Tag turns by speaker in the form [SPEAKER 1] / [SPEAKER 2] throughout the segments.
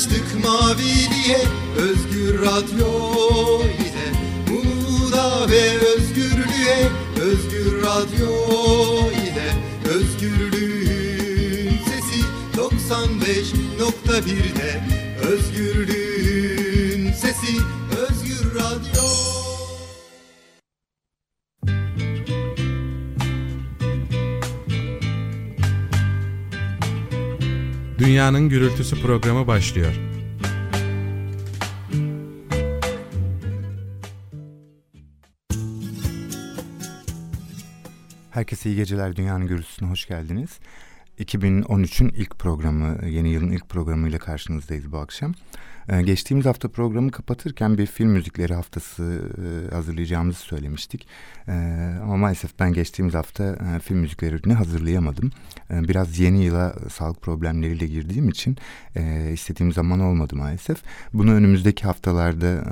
[SPEAKER 1] açtık maviliğe Özgür Radyo ile. Umuda ve özgürlüğe Özgür Radyo ile. Özgürlüğün sesi 95.1'de
[SPEAKER 2] Gürültüsü programı başlıyor.
[SPEAKER 3] Herkese iyi geceler. Dünyanın Gürültüsü'ne hoş geldiniz. 2013'ün ilk programı, yeni yılın ilk programıyla karşınızdayız bu akşam. Ee, geçtiğimiz hafta programı kapatırken bir film müzikleri haftası e, hazırlayacağımızı söylemiştik. Ee, ama maalesef ben geçtiğimiz hafta e, film müziklerini hazırlayamadım. Ee, biraz yeni yıla sağlık problemleriyle girdiğim için e, istediğim zaman olmadı maalesef. Bunu önümüzdeki haftalarda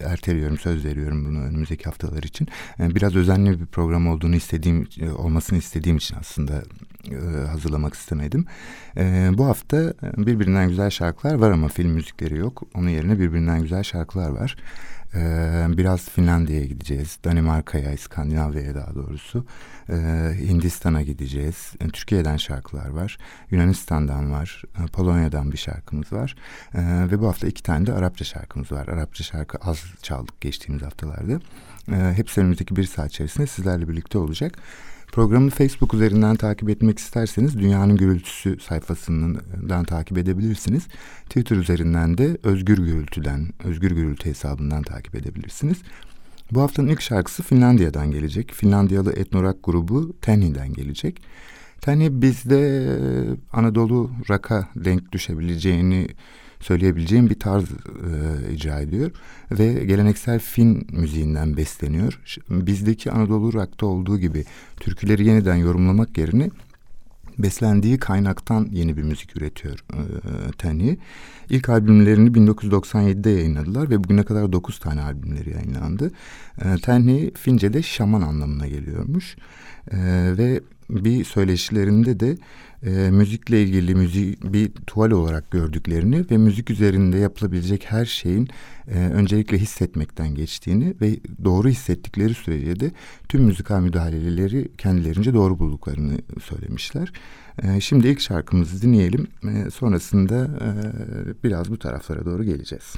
[SPEAKER 3] erteliyorum, söz veriyorum bunu önümüzdeki haftalar için. Biraz özenli bir program olduğunu istediğim, olmasını istediğim için aslında hazırlamak istemedim. Bu hafta birbirinden güzel şarkılar var ama film müzik müzikleri yok. Onun yerine birbirinden güzel şarkılar var. Biraz Finlandiya'ya gideceğiz. Danimarka'ya, İskandinavya'ya daha doğrusu. Hindistan'a gideceğiz. Türkiye'den şarkılar var. Yunanistan'dan var. Polonya'dan bir şarkımız var. Ve bu hafta iki tane de Arapça şarkımız var. Arapça şarkı az çaldık geçtiğimiz haftalarda. Hepsi önümüzdeki bir saat içerisinde sizlerle birlikte olacak. Programı Facebook üzerinden takip etmek isterseniz Dünyanın Gürültüsü sayfasından takip edebilirsiniz. Twitter üzerinden de Özgür Gürültü'den, Özgür Gürültü hesabından takip edebilirsiniz. Bu haftanın ilk şarkısı Finlandiya'dan gelecek. Finlandiyalı etnorak grubu Tenhi'den gelecek. Tenhi bizde Anadolu rock'a denk düşebileceğini söyleyebileceğim bir tarz e, icra ediyor ve geleneksel Fin müziğinden besleniyor. Bizdeki Anadolu rock'ta olduğu gibi türküleri yeniden yorumlamak yerine beslendiği kaynaktan yeni bir müzik üretiyor e, Tenhi. İlk albümlerini 1997'de yayınladılar ve bugüne kadar 9 tane albümleri yayınlandı. E, Tenhi Fince'de şaman anlamına geliyormuş. E, ve bir söyleşilerinde de e, müzikle ilgili müzik bir tuval olarak gördüklerini ve müzik üzerinde yapılabilecek her şeyin e, öncelikle hissetmekten geçtiğini ve doğru hissettikleri sürece de tüm müzikal müdahaleleri kendilerince doğru bulduklarını söylemişler. E, şimdi ilk şarkımızı dinleyelim. E, sonrasında e, biraz bu taraflara doğru geleceğiz.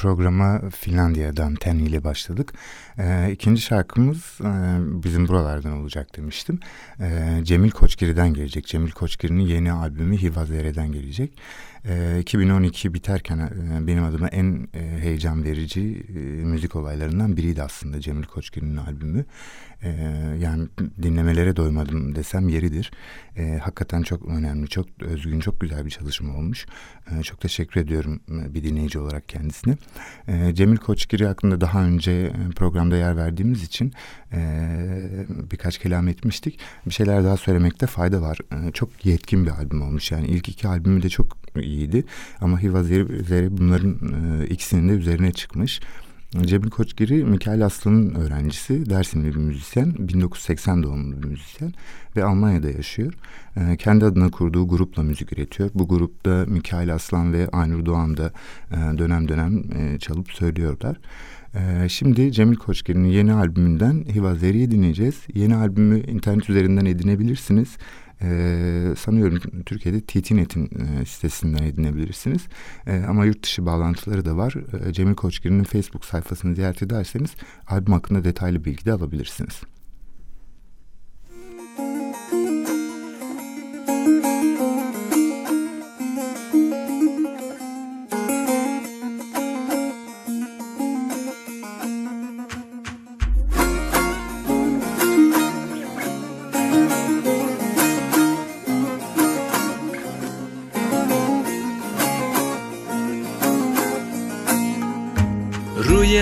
[SPEAKER 3] Programa Finlandiya'dan Tenny ile başladık. Ee, ikinci şarkımız e, bizim buralardan olacak demiştim. Ee, Cemil Koçgiri'den gelecek. Cemil Koçgiri'nin yeni albümü Hivazere'den gelecek. Ee, 2012 biterken e, benim adıma en e, heyecan verici e, müzik olaylarından biriydi aslında Cemil Koçgiri'nin albümü. Ee, yani dinlemelere doymadım desem yeridir. Ee, hakikaten çok önemli, çok özgün, çok güzel bir çalışma olmuş. Ee, çok teşekkür ediyorum e, bir dinleyici olarak kendisine. Ee, Cemil Koçgiri hakkında daha önce e, programda yer verdiğimiz için e, birkaç kelam etmiştik. Bir şeyler daha söylemekte fayda var. E, çok yetkin bir albüm olmuş. Yani ilk iki albümü de çok iyiydi. Ama Hiva Zeri bunların e, ikisinin de üzerine çıkmış. Cemil Koçgiri Mikail Aslan'ın öğrencisi, Dersimli bir müzisyen, 1980 doğumlu bir müzisyen ve Almanya'da yaşıyor. E, kendi adına kurduğu grupla müzik üretiyor. Bu grupta Mikail Aslan ve Aynur Doğan da e, dönem dönem e, çalıp söylüyorlar. Ee, şimdi Cemil Koçgir'in yeni albümünden Hivazeri'yi dinleyeceğiz. Yeni albümü internet üzerinden edinebilirsiniz. Ee, sanıyorum Türkiye'de TTNet'in e, sitesinden edinebilirsiniz. Ee, ama yurt dışı bağlantıları da var. Ee, Cemil Koçgir'in Facebook sayfasını ziyaret ederseniz albüm hakkında detaylı bilgi de alabilirsiniz.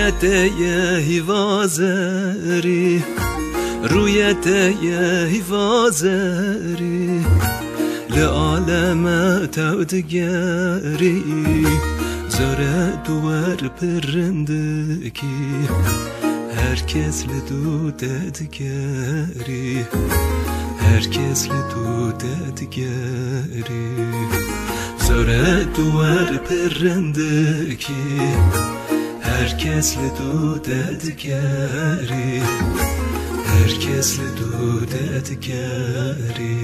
[SPEAKER 4] رویته هیوازری رویته هیوازری لعالم تودگری زره دوار پرندکی Herkes لدو dedgeri Herkes لدو dedgeri Zöre duvar perendeki Herkesle du dedikeri Herkesle du dedikeri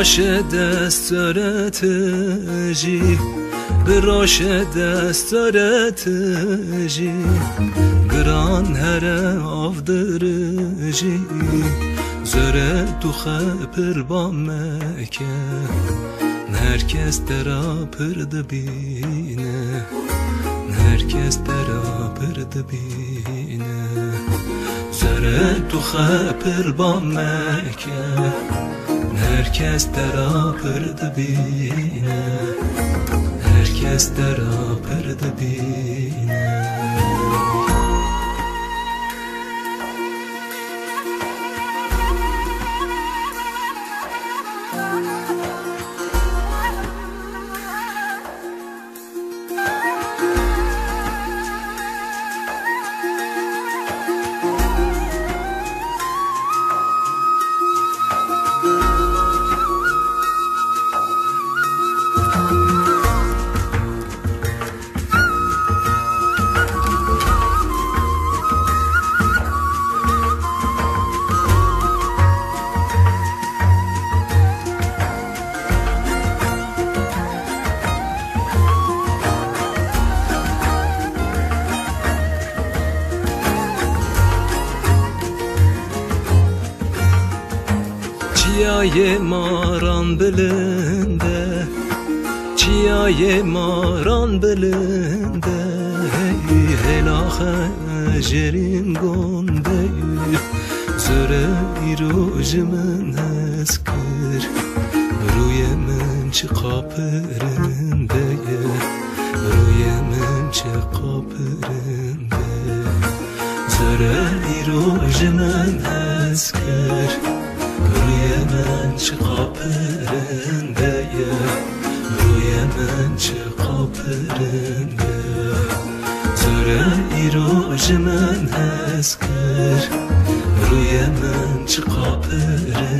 [SPEAKER 4] راش دست دارت جی. به راش دست دارت جی. گران هر آفدر جی. زره تو خبر با مکه. هرکس درا پرد بینه هرکس در پرد بینه زره تو خبر با مکه. Herkes derapırdı bine Herkes derapırdı bine Çiyaye maran belinde Çiyaye maran belinde. Helahe jerin gonde Zöre irojmen heskir Ruyemen çıkapırinde Ruyemen çıkapırinde Zöre irojmen heskir Çimen hezkır Rüyemen çı kapırın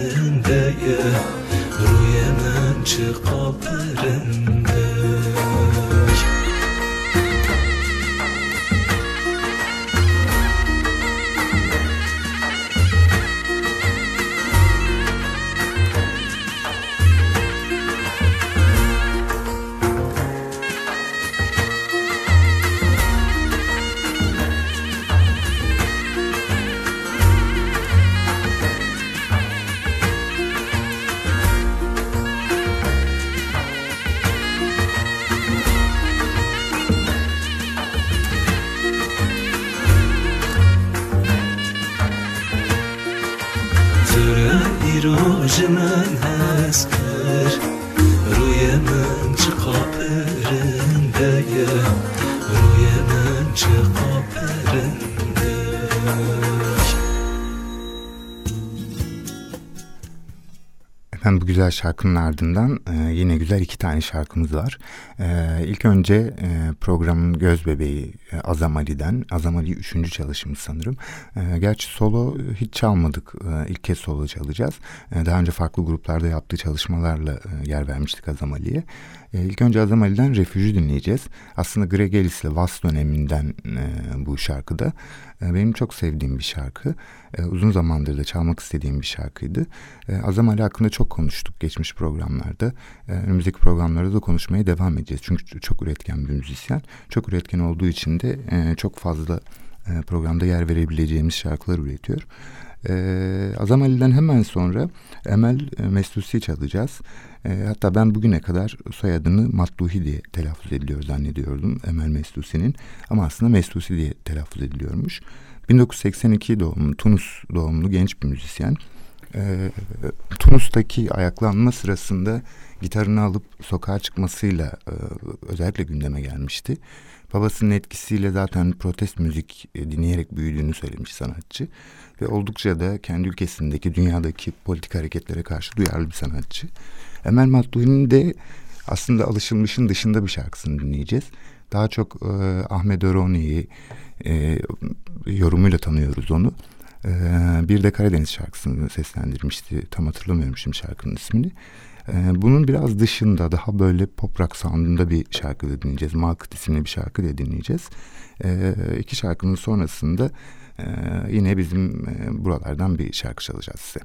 [SPEAKER 3] Efendim bu güzel şarkının ardından e, yine güzel iki tane şarkımız var. E, ilk önce e, programın göz bebeği e, Azam Ali'den. Azam Ali üçüncü çalışımız sanırım. E, gerçi solo hiç çalmadık. E, ilk kez solo çalacağız. E, daha önce farklı gruplarda yaptığı çalışmalarla e, yer vermiştik Azam Ali'ye. E, ilk önce Azam Ali'den Refüjü dinleyeceğiz. Aslında Greg Ellis ile Vas döneminden e, bu şarkıda. E, benim çok sevdiğim bir şarkı. E, uzun zamandır da çalmak istediğim bir şarkıydı. E, Azam Ali hakkında çok konuştuk geçmiş programlarda. E, önümüzdeki programlarda da konuşmaya devam edeceğiz. Çünkü çok üretken bir müzisyen. Çok üretken olduğu için de e, çok fazla e, programda yer verebileceğimiz şarkılar üretiyor. E, Azam Ali'den hemen sonra Emel e, Mestusi çalacağız. E, hatta ben bugüne kadar soyadını Matluhi diye telaffuz ediliyor zannediyordum Emel Mestusi'nin. Ama aslında Mestusi diye telaffuz ediliyormuş. 1982 doğumlu, Tunus doğumlu genç bir müzisyen. E, Tunus'taki ayaklanma sırasında gitarını alıp sokağa çıkmasıyla e, özellikle gündeme gelmişti. Babasının etkisiyle zaten protest müzik e, dinleyerek büyüdüğünü söylemiş sanatçı. Ve oldukça da kendi ülkesindeki dünyadaki politik hareketlere karşı duyarlı bir sanatçı. Emel Matluhi'nin de aslında alışılmışın dışında bir şarkısını dinleyeceğiz. Daha çok e, Ahmet Öroni'yi e, yorumuyla tanıyoruz onu. E, bir de Karadeniz şarkısını seslendirmişti. Tam hatırlamıyorum şimdi şarkının ismini. E, bunun biraz dışında daha böyle pop rock soundunda bir şarkı da dinleyeceğiz. Market isimli bir şarkı da dinleyeceğiz. E, iki şarkının sonrasında e, yine bizim e, buralardan bir şarkı çalacağız size.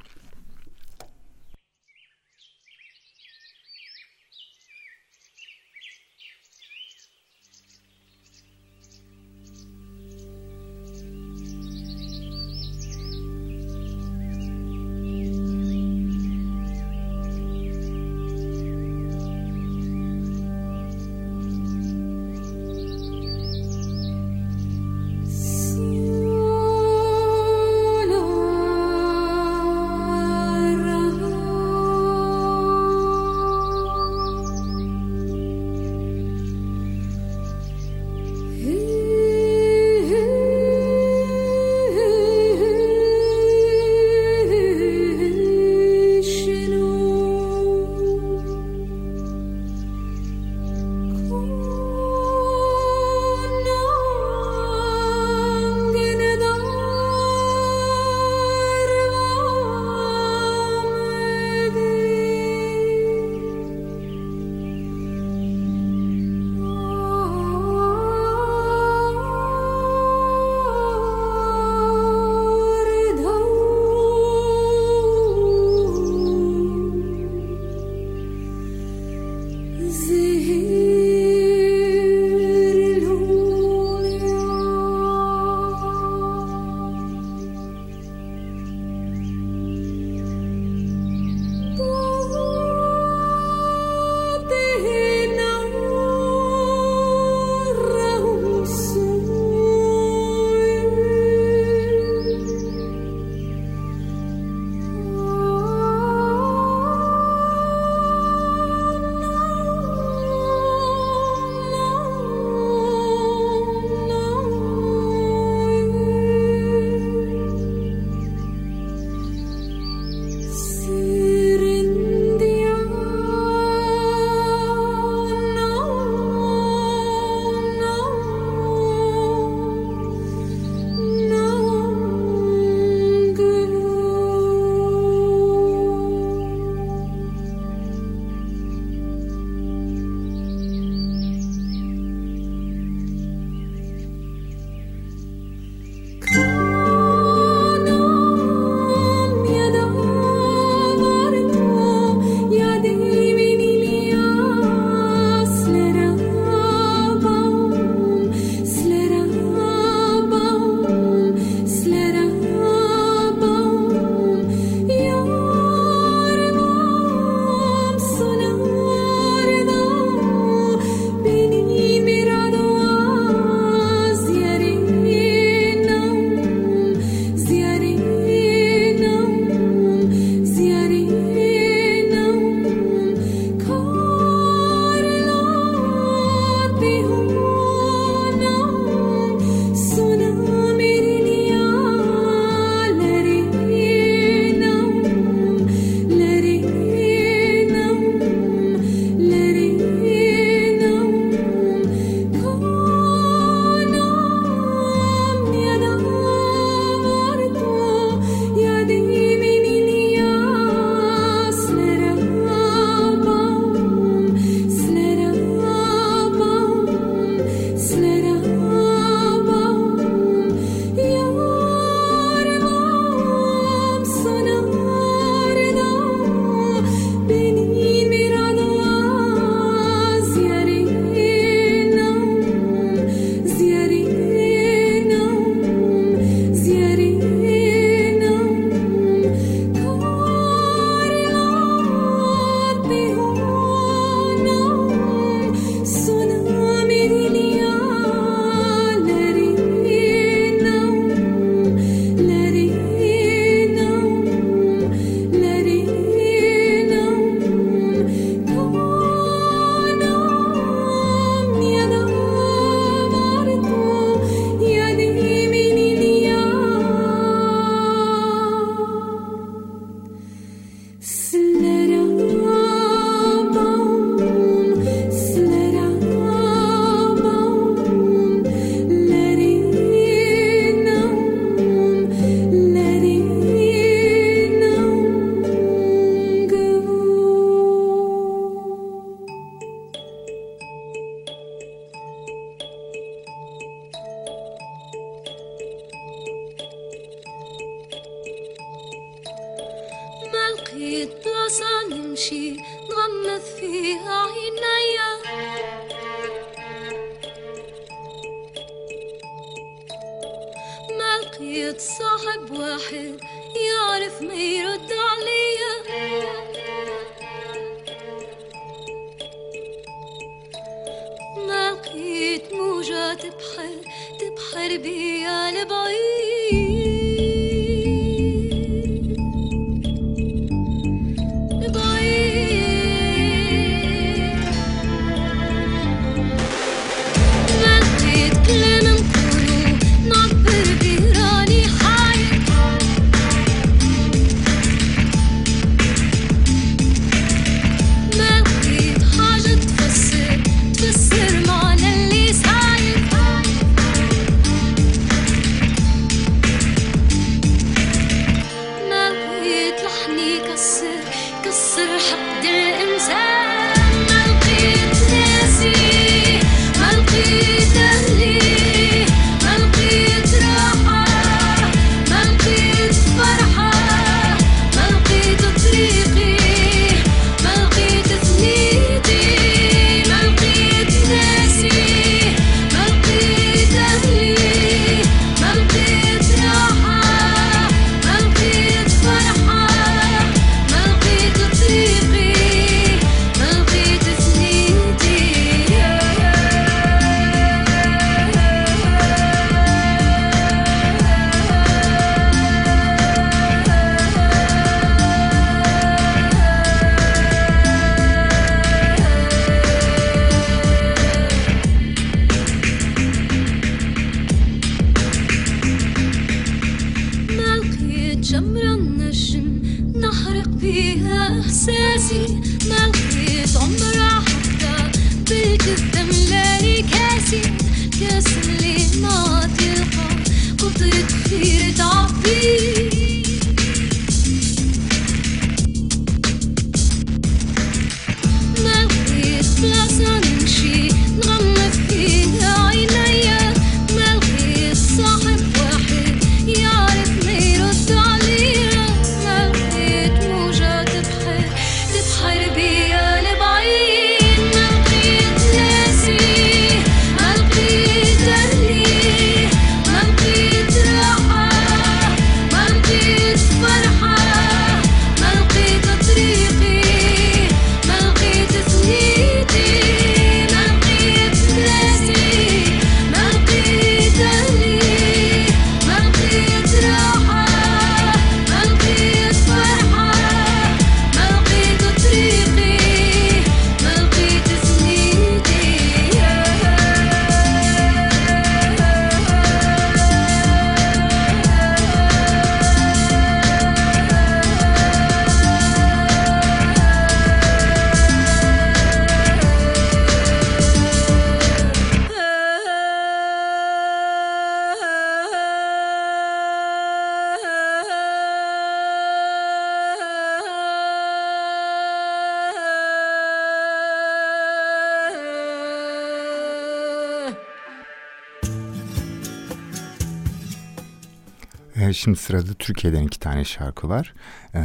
[SPEAKER 3] Şimdi sırada Türkiye'den iki tane şarkı var. Ee,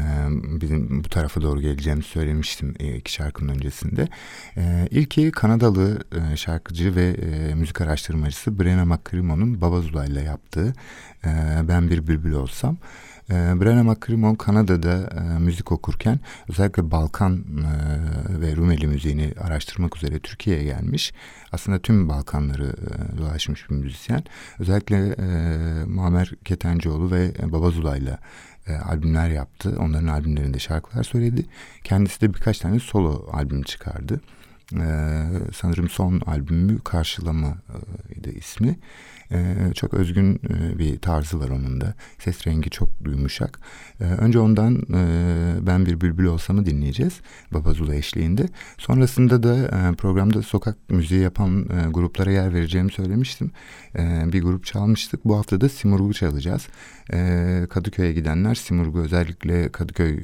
[SPEAKER 3] Bizim bu tarafa doğru geleceğimi söylemiştim e, iki şarkının öncesinde. Ee, İlki Kanadalı e, şarkıcı ve e, müzik araştırmacısı Brenna McCrimmon'un Babazula ile yaptığı e, Ben Bir Bülbül Olsam. E, Brenna McCrimmon Kanada'da e, müzik okurken özellikle Balkan e, ve Rumeli müziğini araştırmak üzere Türkiye'ye gelmiş. Aslında tüm Balkanları e, dolaşmış bir müzisyen. Özellikle e, Muammer Ketencoğlu ve Babazula ile e, albümler yaptı. Onların albümlerinde şarkılar söyledi. Kendisi de birkaç tane solo albüm çıkardı. Ee, sanırım son albümü Karşılama e, ismi. Ee, çok özgün e, bir tarzı var onun da. Ses rengi çok yumuşak. Ee, önce ondan e, Ben Bir Bülbül Olsam'ı dinleyeceğiz. Babazula eşliğinde. Sonrasında da e, programda sokak müziği yapan e, gruplara yer vereceğimi söylemiştim. E, bir grup çalmıştık. Bu hafta da Simurg'u çalacağız. E, Kadıköy'e gidenler Simurg'u özellikle Kadıköy e,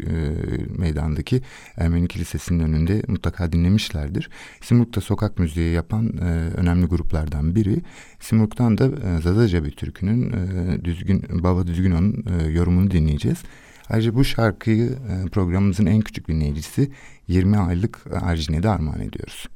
[SPEAKER 3] meydandaki Ermeni Kilisesi'nin önünde mutlaka dinlemişlerdir. Simurg da sokak müziği yapan e, önemli gruplardan biri. Simurg'dan da e, Zadaca bir türkünün e, Düzgün, Baba Düzgünon'un e, yorumunu dinleyeceğiz.
[SPEAKER 5] Ayrıca bu şarkıyı e, programımızın en küçük dinleyicisi 20 aylık Arjin'e de armağan ediyoruz.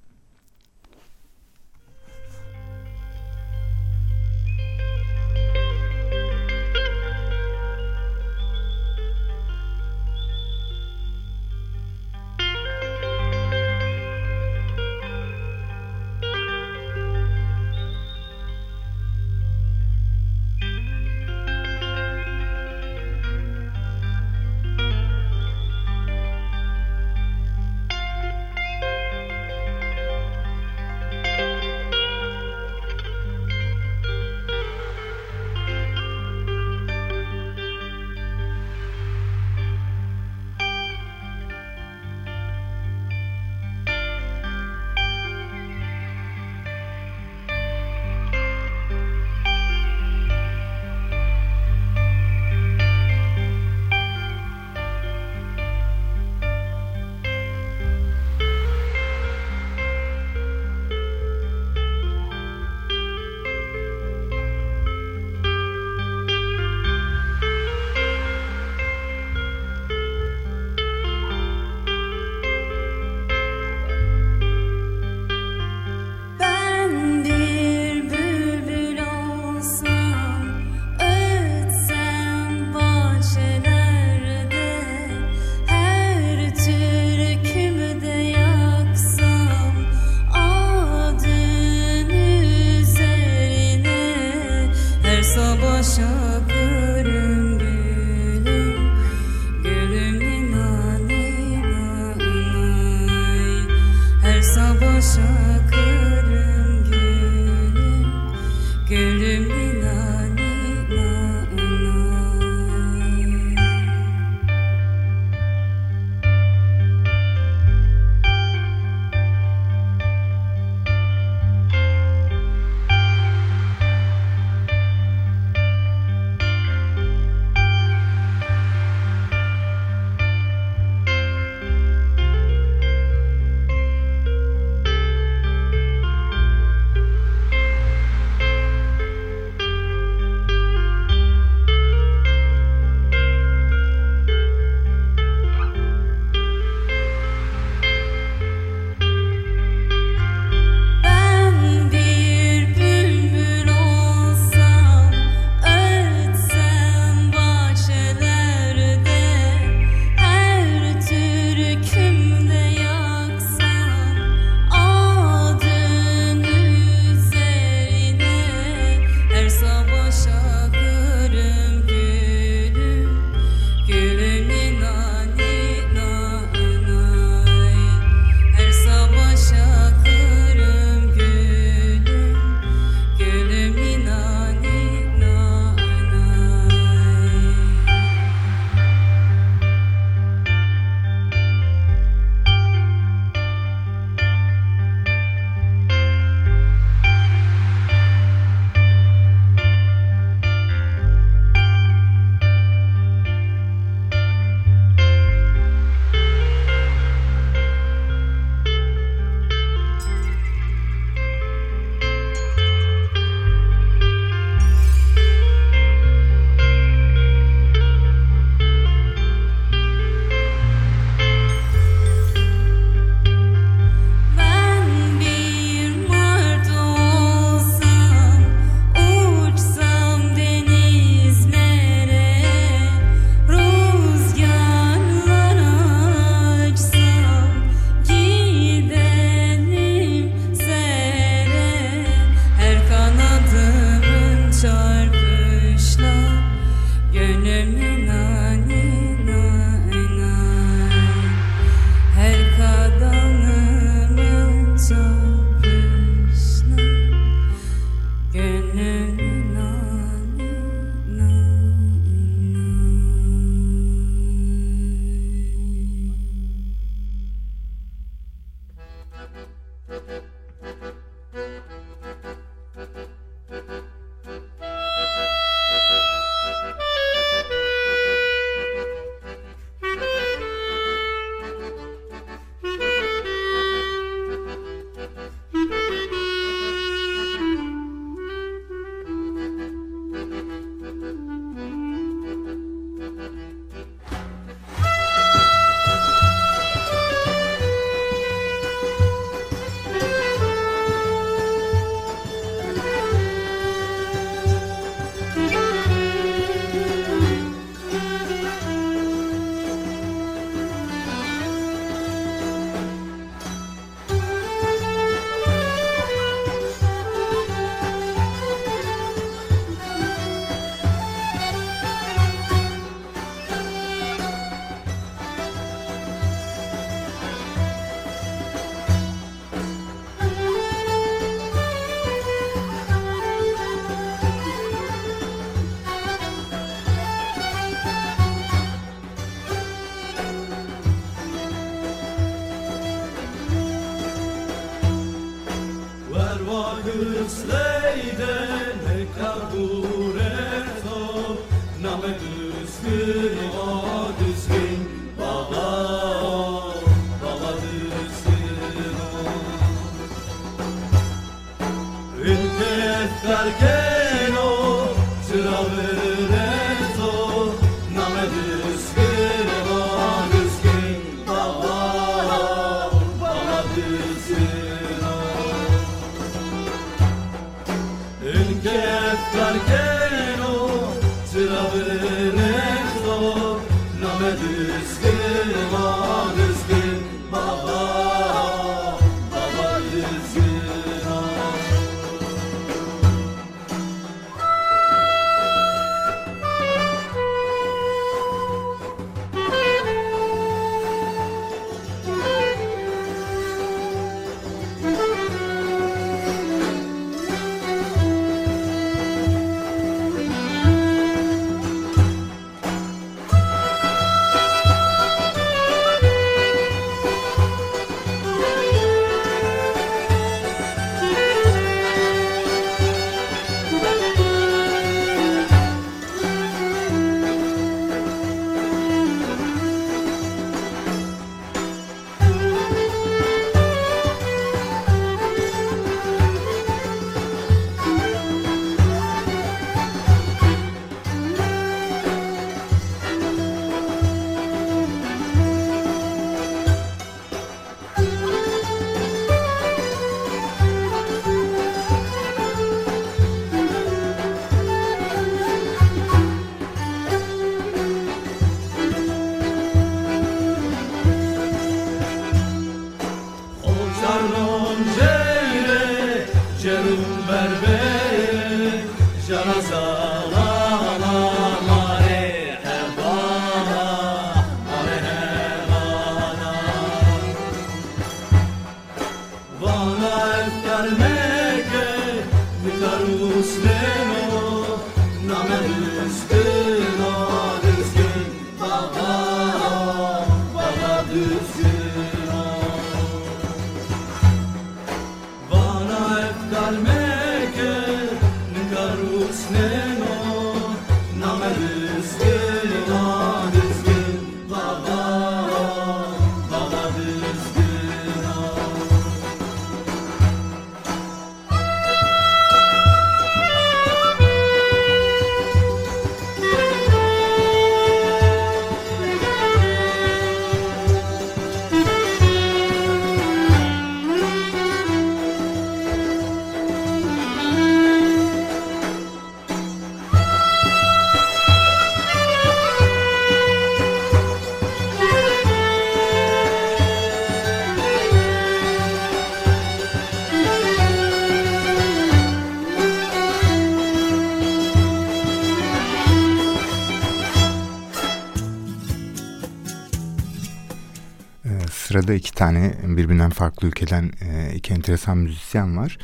[SPEAKER 3] Sırada iki tane birbirinden farklı ülkeden e, iki enteresan müzisyen var.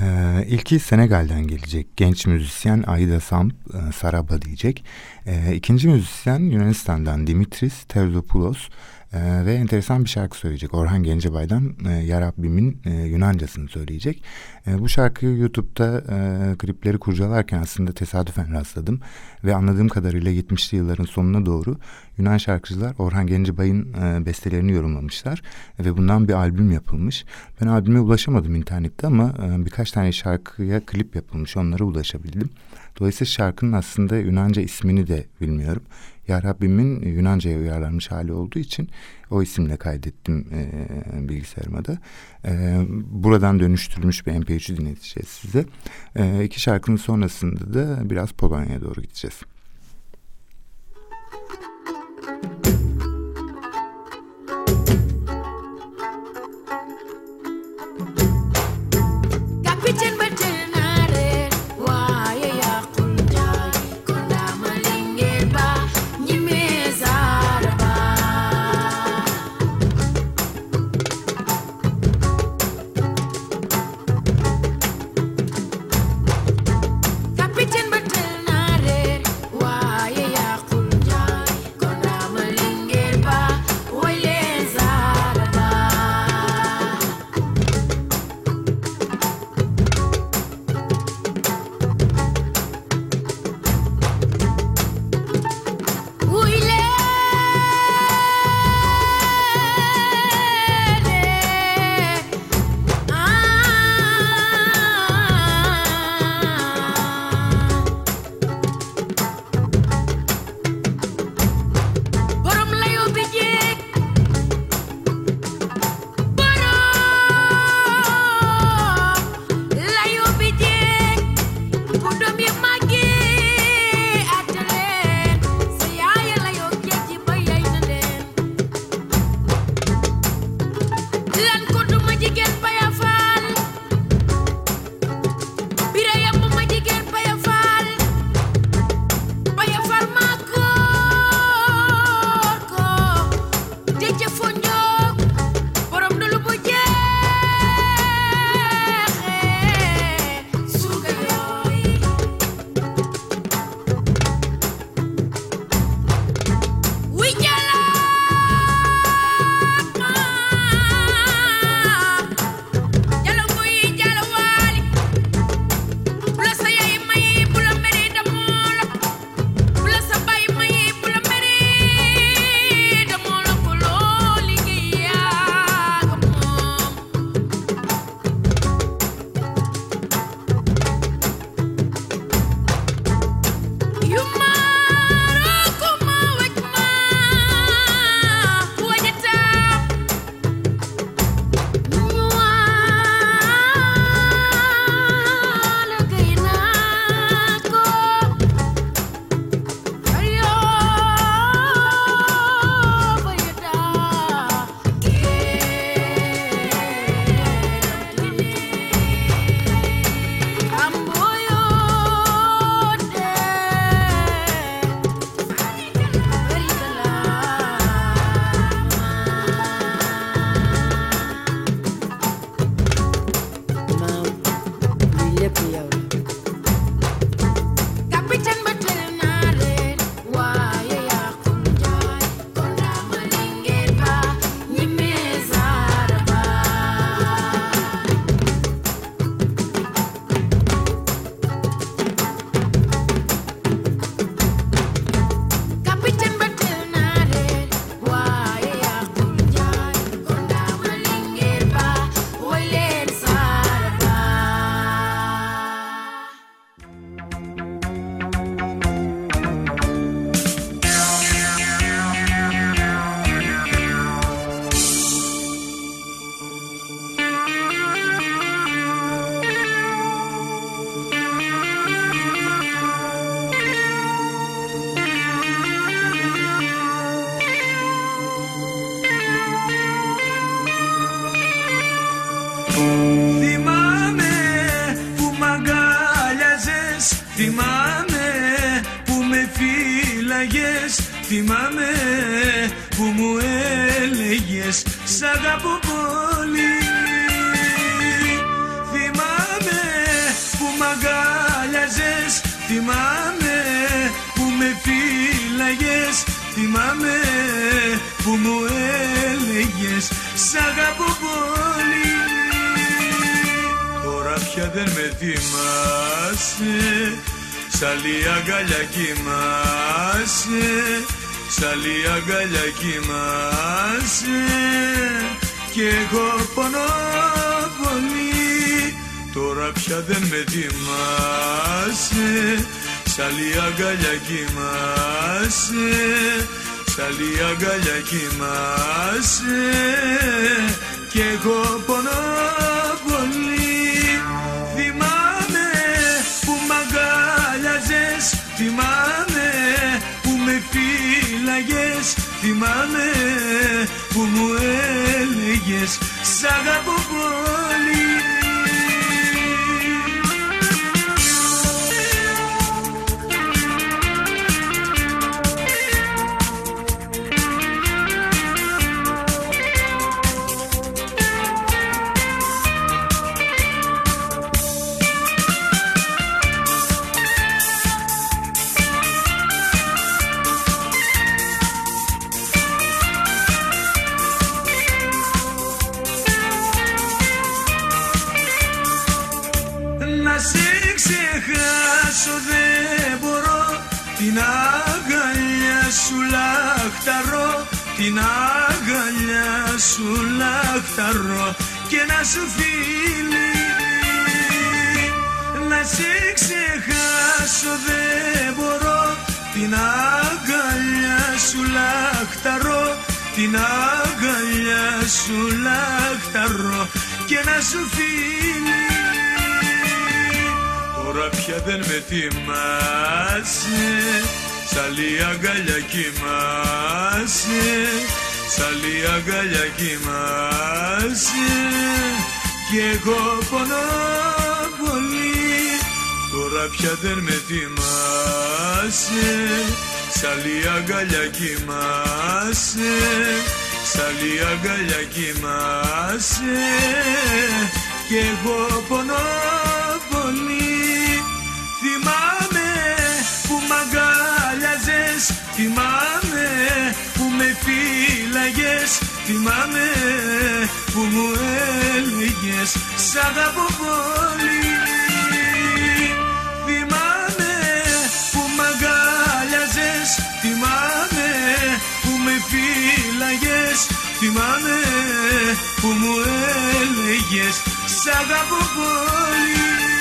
[SPEAKER 3] E, ilki Senegal'den gelecek genç müzisyen Aida Samp e, Saraba diyecek. E, ikinci müzisyen Yunanistan'dan Dimitris Terzopoulos ee, ve enteresan bir şarkı söyleyecek. Orhan Gencebay'dan e, Ya Rabbimin e, Yunancasını söyleyecek. E, bu şarkıyı YouTube'da e, klipleri kurcalarken aslında tesadüfen rastladım. Ve anladığım kadarıyla 70'li yılların sonuna doğru Yunan şarkıcılar Orhan Gencebay'ın e, bestelerini yorumlamışlar. Ve bundan bir albüm yapılmış. Ben albüme ulaşamadım internette ama e, birkaç tane şarkıya klip yapılmış. Onlara ulaşabildim. Dolayısıyla şarkının aslında Yunanca ismini de bilmiyorum. Ya Rabbimin Yunanca'ya uyarlanmış hali olduğu için o isimle kaydettim e, bilgisayarıma da. E, buradan dönüştürülmüş bir MP3'ü dinleteceğiz size. E, iki şarkının sonrasında da biraz Polonya'ya doğru gideceğiz.
[SPEAKER 6] Θυμάμαι που μου έλεγες Σ' αγαπώ πολύ Τώρα πια δεν με θυμάσαι Σ' άλλη αγκαλιά κοιμάσαι Σ' άλλη αγκαλιά κοιμάσαι. Κι εγώ πονώ πολύ Τώρα πια δεν με θυμάσαι Σ' άλλη αγκαλιά κοιμάσαι Σ' άλλη αγκαλιά κοιμάσαι Κι εγώ πονώ πολύ Θυμάμαι που μ' αγκάλιαζες Θυμάμαι που με φύλαγες Θυμάμαι που μου έλεγες Σ' αγαπώ πολύ ξεχάσω δεν μπορώ Την αγκαλιά σου λαχταρώ Την αγκαλιά σου λαχταρώ Και να σου φίλη Να σε ξεχάσω δεν μπορώ Την αγκαλιά σου λαχταρώ Την αγκαλιά σου λαχταρώ Και να σου φίλη Τώρα πια δεν με θυμάσαι. Σ' άλλη αγκαλιά κοιμάσαι. Σ' άλλη αγκαλιά κοιμάσαι. Κι εγώ πονώ πολύ. Τώρα πια δεν με θυμάσαι. Σ' άλλη αγκαλιά κοιμάσαι. Σ' άλλη αγκαλιά κοιμάσαι. Κι εγώ πονώ αγκάλιαζες Θυμάμαι που με φύλαγες Θυμάμαι που μου έλεγες Σ' αγαπώ πολύ Θυμάμαι που μ' αγκάλιαζες Θυμάμαι που με φύλαγες Θυμάμαι που μου έλεγες Σ' αγαπώ πολύ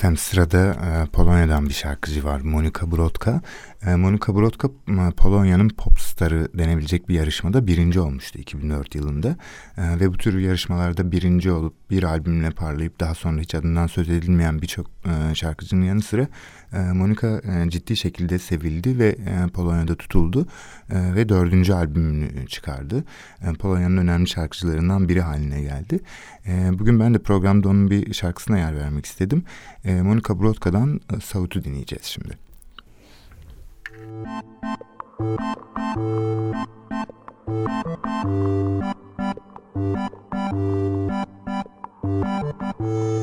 [SPEAKER 3] Efendim sırada e, Polonya'dan bir şarkıcı var Monika Brodka. E, Monika Brodka Polonya'nın pop starı denebilecek bir yarışmada birinci olmuştu 2004 yılında. E, ve bu tür yarışmalarda birinci olup bir albümle parlayıp daha sonra hiç adından söz edilmeyen birçok e, şarkıcının yanı sıra Monika e, ciddi şekilde sevildi ve e, Polonya'da tutuldu e, ve dördüncü albümünü çıkardı. E, Polonya'nın önemli şarkıcılarından biri haline geldi. E, bugün ben de programda onun bir şarkısına yer vermek istedim. E, Monika Brodka'dan e, Savut'u dinleyeceğiz şimdi.
[SPEAKER 7] Do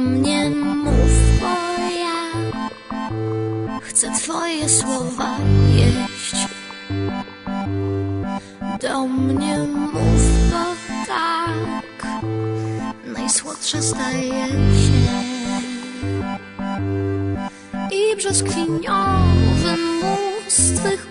[SPEAKER 7] mnie mów, bo ja chcę twoje słowa jeść. Do mnie mów, bo tak najsłodsza staje się. I brzoskwiniowy mus twych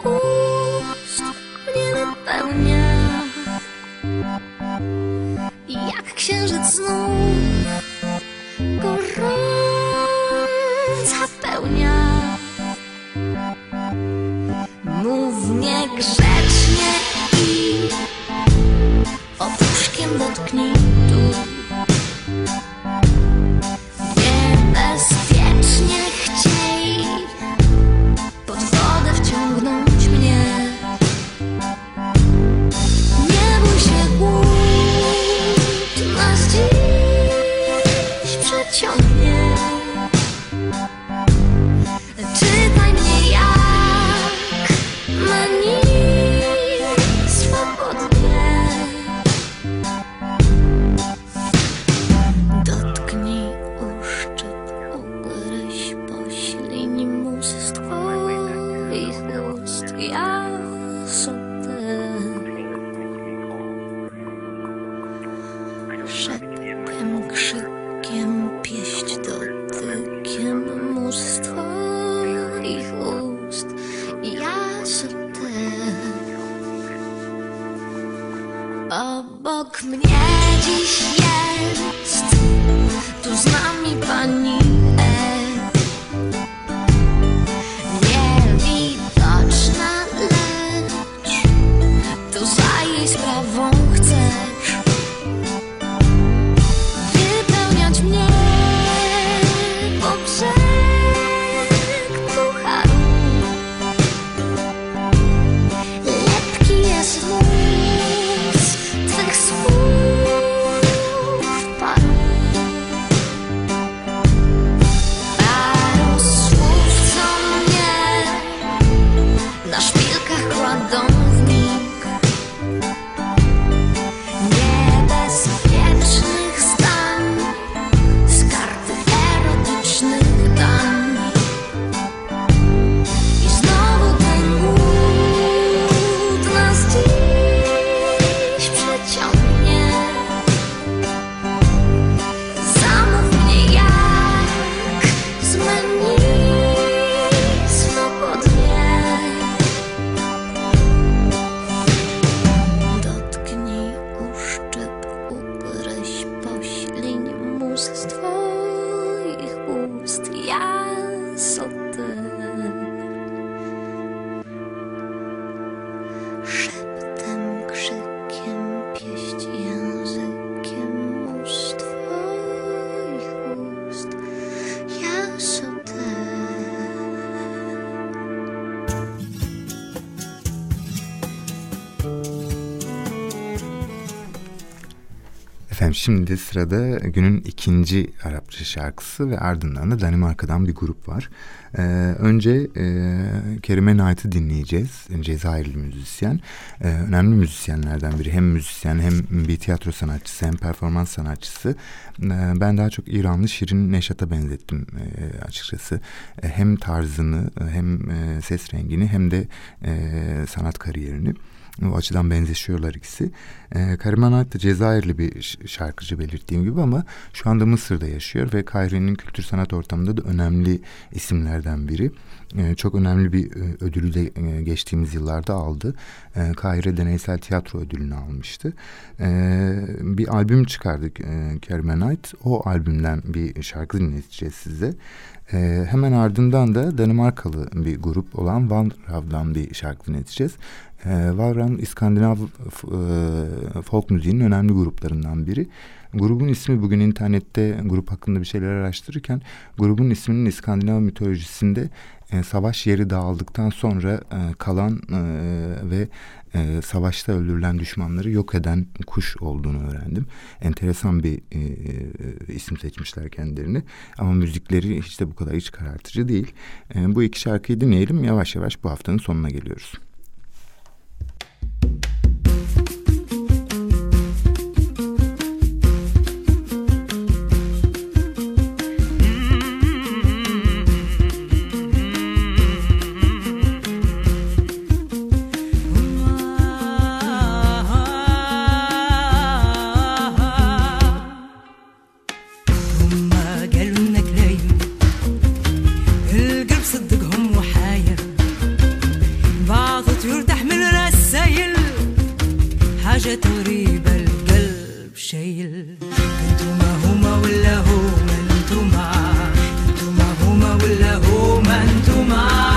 [SPEAKER 3] şimdi sırada günün ikinci Arapça şarkısı ve ardından da Danimarka'dan bir grup var. Ee, önce e, Kerime Knight'ı dinleyeceğiz. Cezayirli müzisyen. Ee, önemli müzisyenlerden biri. Hem müzisyen hem bir tiyatro sanatçısı hem performans sanatçısı. Ee, ben daha çok İranlı Şirin Neşat'a benzettim e, açıkçası. E, hem tarzını hem e, ses rengini hem de e, sanat kariyerini. O açıdan benzeşiyorlar ikisi. E, Karim Anayt da Cezayirli bir şarkıcı belirttiğim gibi ama şu anda Mısır'da yaşıyor ve Kahire'nin kültür sanat ortamında da önemli isimlerden biri. E, çok önemli bir e, ödülü de e, geçtiğimiz yıllarda aldı. E, Kahire Deneysel Tiyatro Ödülünü almıştı. E, bir albüm çıkardık e, Karim Anayt. O albümden bir şarkı dinleteceğiz size. E, hemen ardından da Danimarkalı bir grup olan Van Rav'dan bir şarkı dinleteceğiz. E, Valran İskandinav e, folk müziğinin önemli gruplarından biri. Grubun ismi bugün internette grup hakkında bir şeyler araştırırken grubun isminin İskandinav mitolojisinde e, savaş yeri dağıldıktan sonra e, kalan e, ve e, savaşta öldürülen düşmanları yok eden kuş olduğunu öğrendim. Enteresan bir e, e, isim seçmişler kendilerini ama müzikleri hiç de bu kadar iç karartıcı değil. E, bu iki şarkıyı dinleyelim yavaş yavaş bu haftanın sonuna geliyoruz.
[SPEAKER 8] هما ولا هما انتوما انتوما هما ولا هما انتوما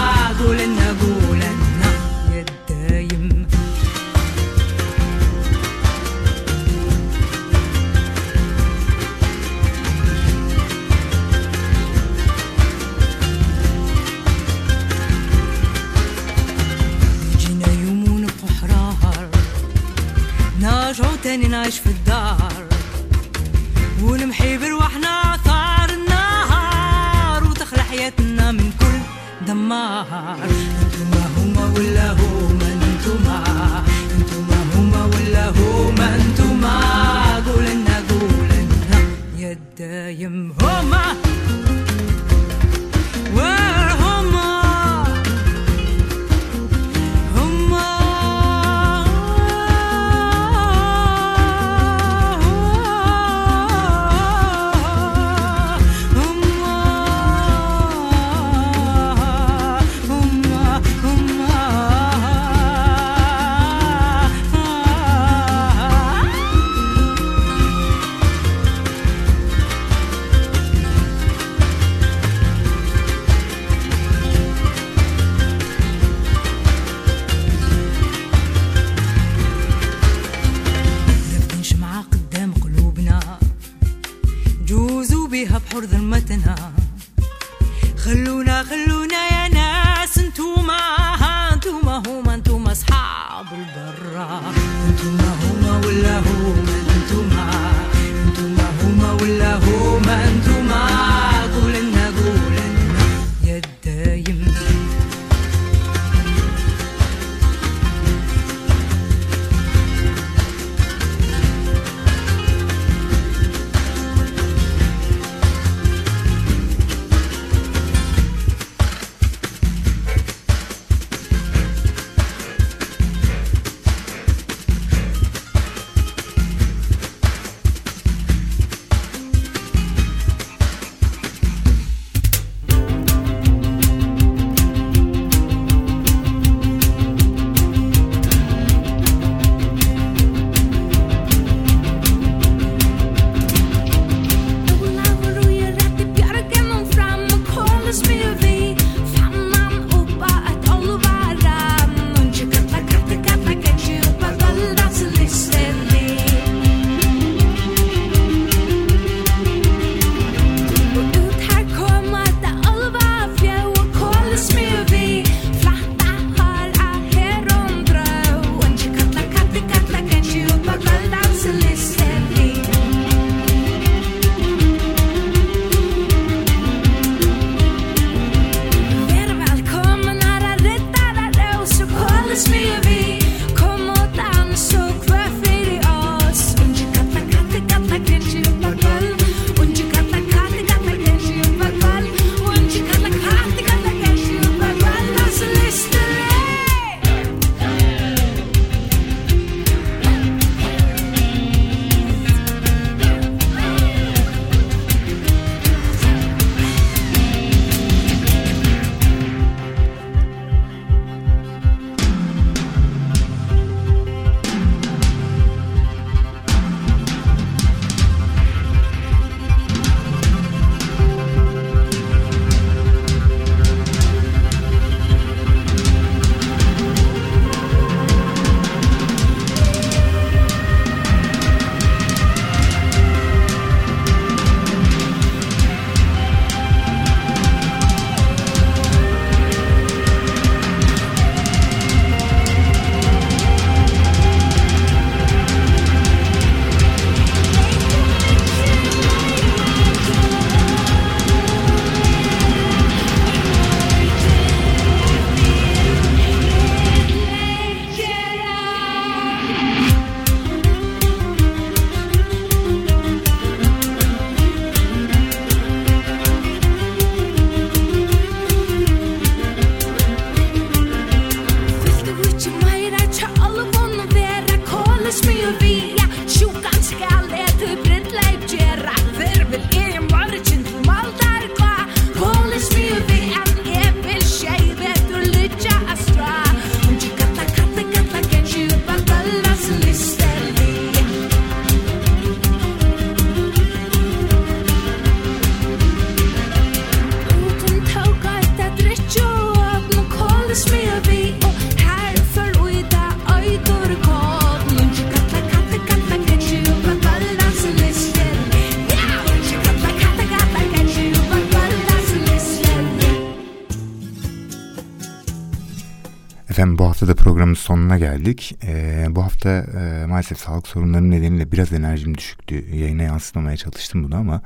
[SPEAKER 5] geldik. E, bu hafta e, maalesef sağlık sorunları nedeniyle biraz enerjim düşüktü. Yayına yansıtmamaya çalıştım bunu ama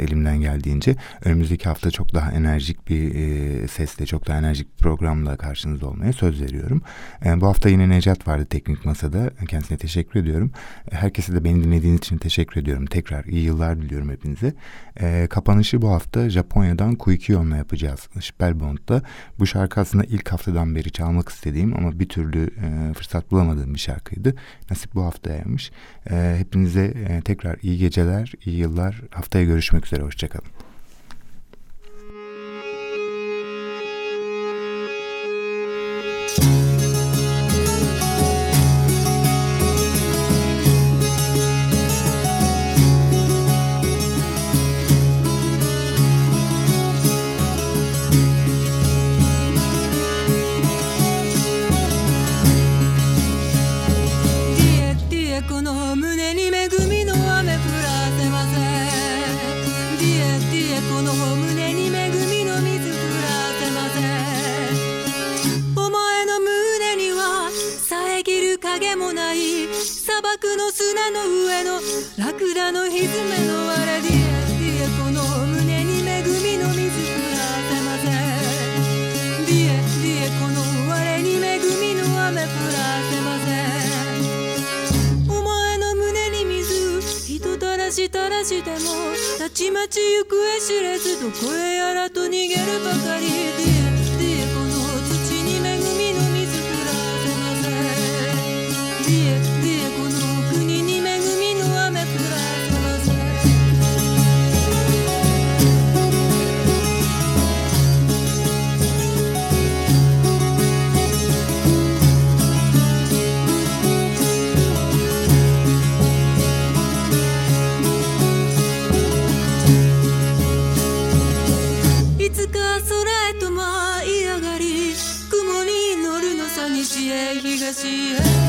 [SPEAKER 5] elimden geldiğince. Önümüzdeki hafta çok daha enerjik bir e, sesle, çok daha enerjik bir programla karşınızda olmaya söz veriyorum. E, bu hafta yine Necat vardı teknik masada. Kendisine teşekkür ediyorum. E, herkese de beni dinlediğiniz için teşekkür ediyorum. Tekrar iyi yıllar diliyorum hepinize. E, kapanışı bu hafta Japonya'dan Kuikion'la yapacağız. Spellbound'da. Bu şarkı aslında ilk haftadan beri çalmak istediğim ama bir türlü e, fırsat bulamadığım bir şarkıydı. Nasip bu haftaymış. E, hepinize e, tekrar iyi geceler, iyi yıllar. Haftaya görüşmek üzere üzere, hoşçakalın. I see.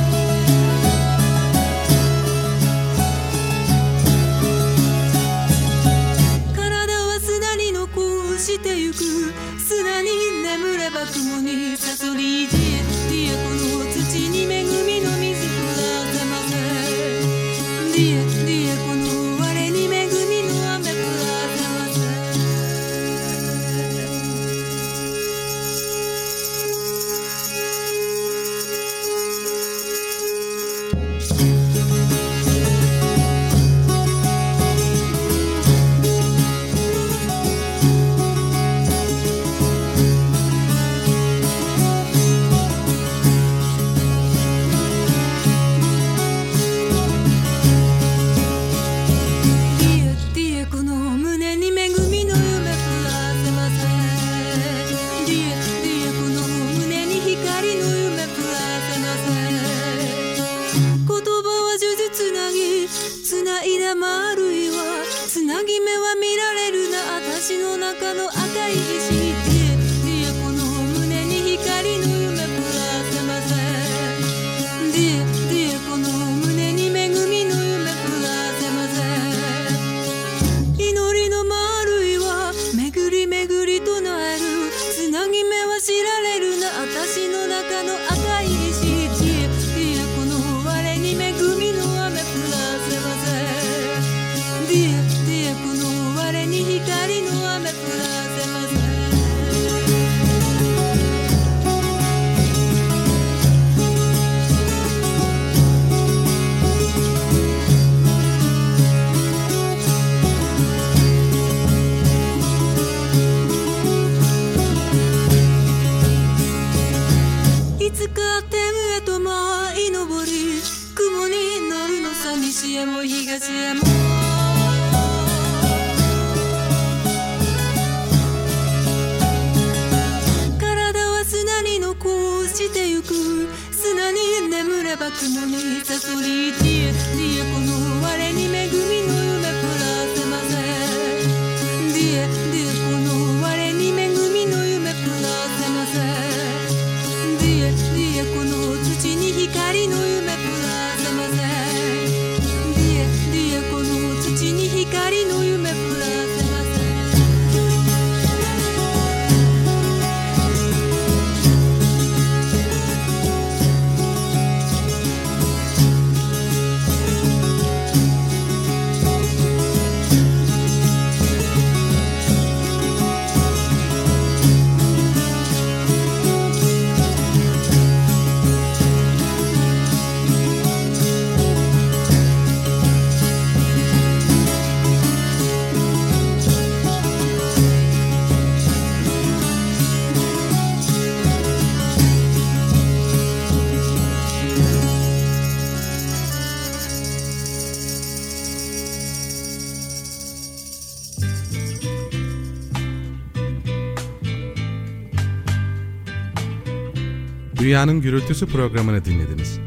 [SPEAKER 2] Dünyanın Gürültüsü programını dinlediniz.